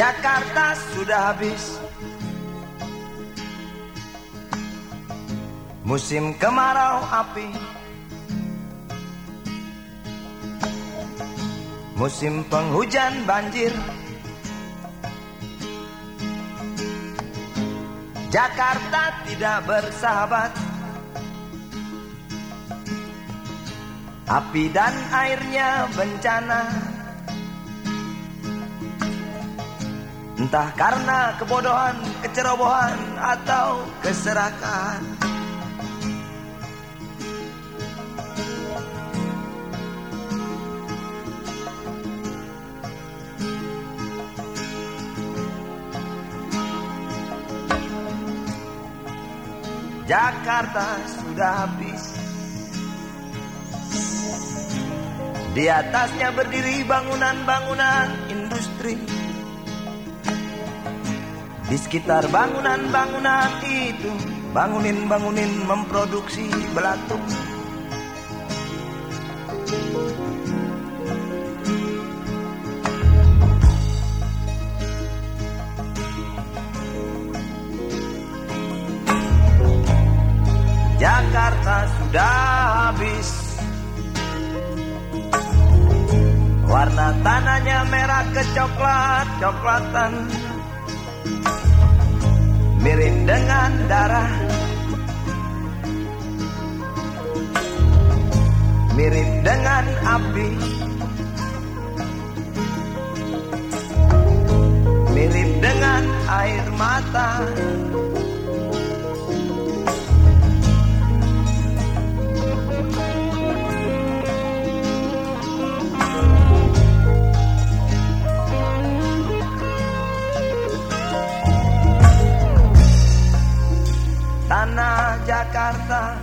Jakarta sudah habis. Musim kemarau api. Musim penghujan banjir. Jakarta tidak bersahabat. Api dan airnya bencana Entah karena kebodohan, kecerobohan, atau keserakahan Jakarta sudah habis. Di atasnya berdiri bangunan-bangunan industri Di sekitar bangunan-bangunan itu Bangunin-bangunin memproduksi belatung Jakarta sudah habis. Warna tanahnya merah kecoklat coklatan Mirip dengan darah. Mirip dengan api. Mirip dengan air mata Tanah Jakarta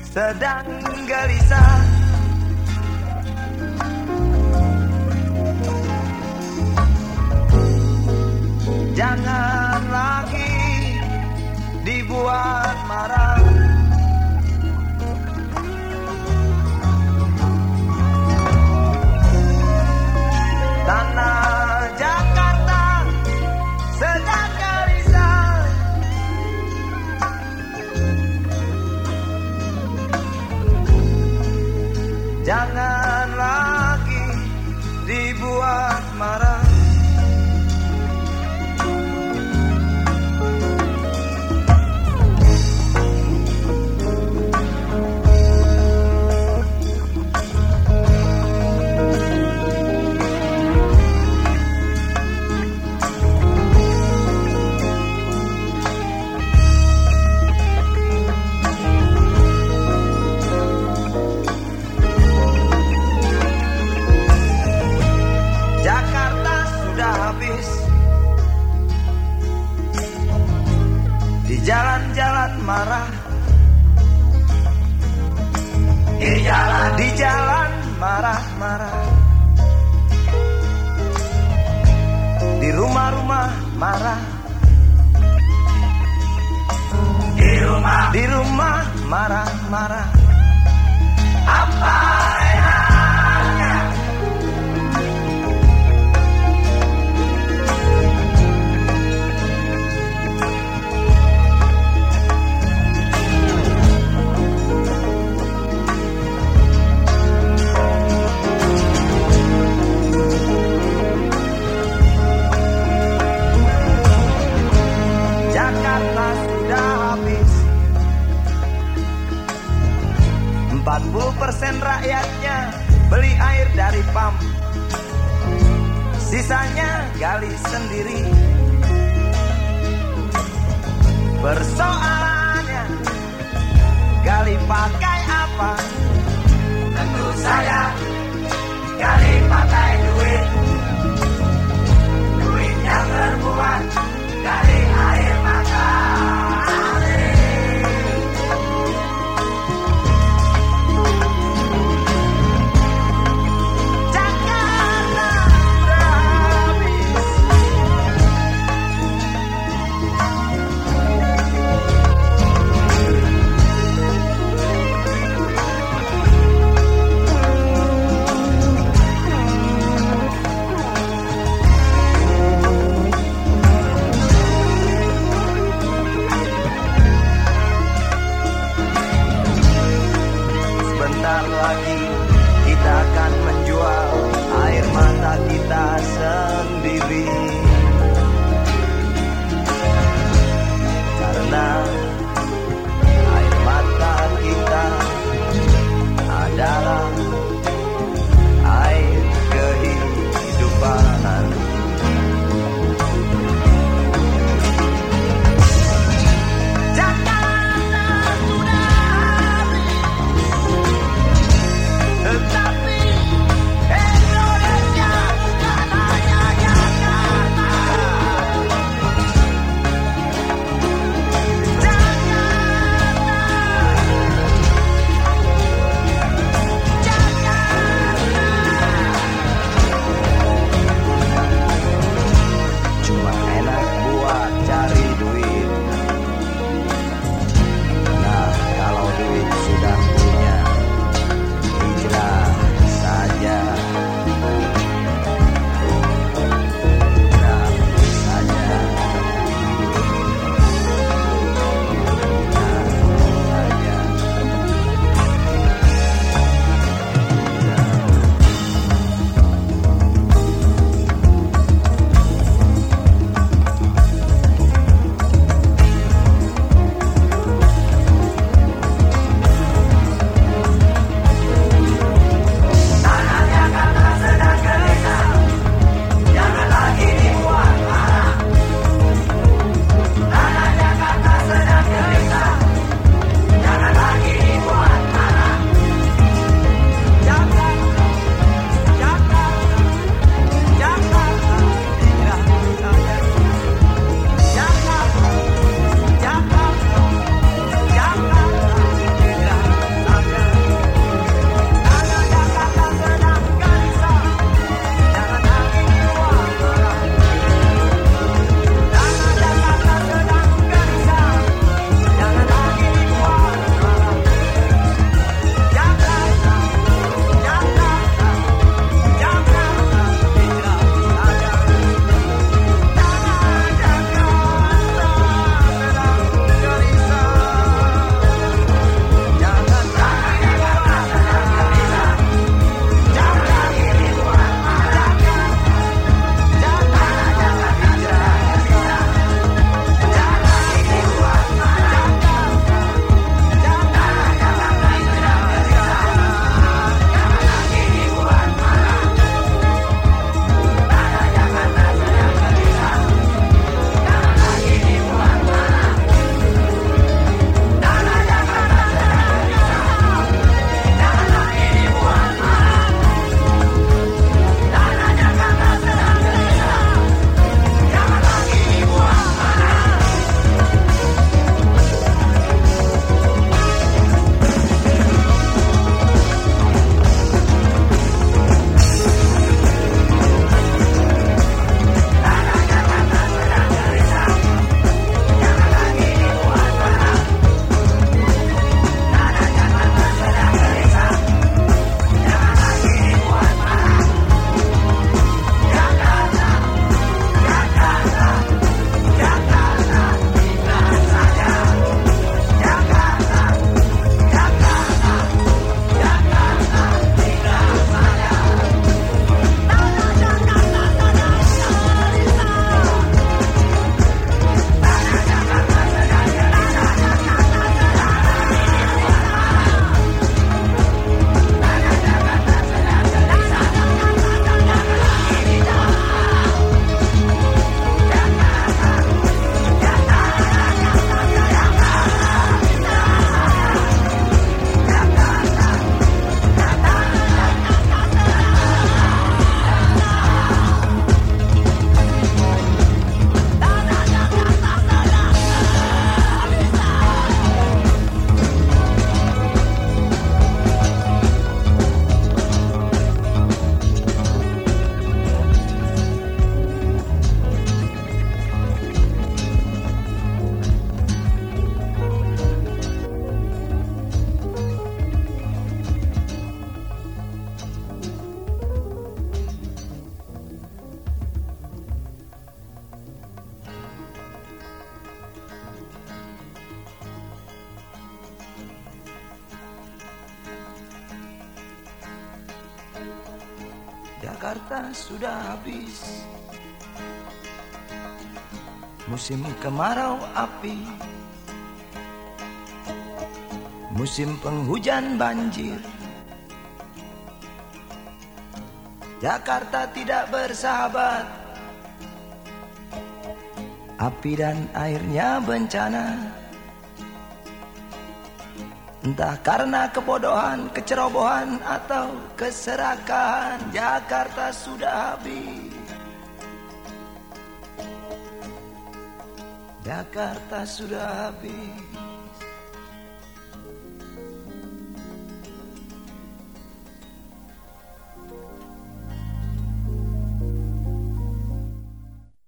sedang gelisah. Jangan lagi dibuat marah marah. Di rumah. Di rumah marah-marah Apa Sisanya gali sendiri. Persoalannya Gali pakai apa? Tentu saja Gali pakai duit. Duit yang terbuat Jakarta sudah habis. Musim kemarau api. Musim penghujan banjir. Jakarta tidak bersahabat. Api dan airnya bencana Entah karena kebodohan, kecerobohan atau keserakahan Jakarta sudah habis. Jakarta sudah habis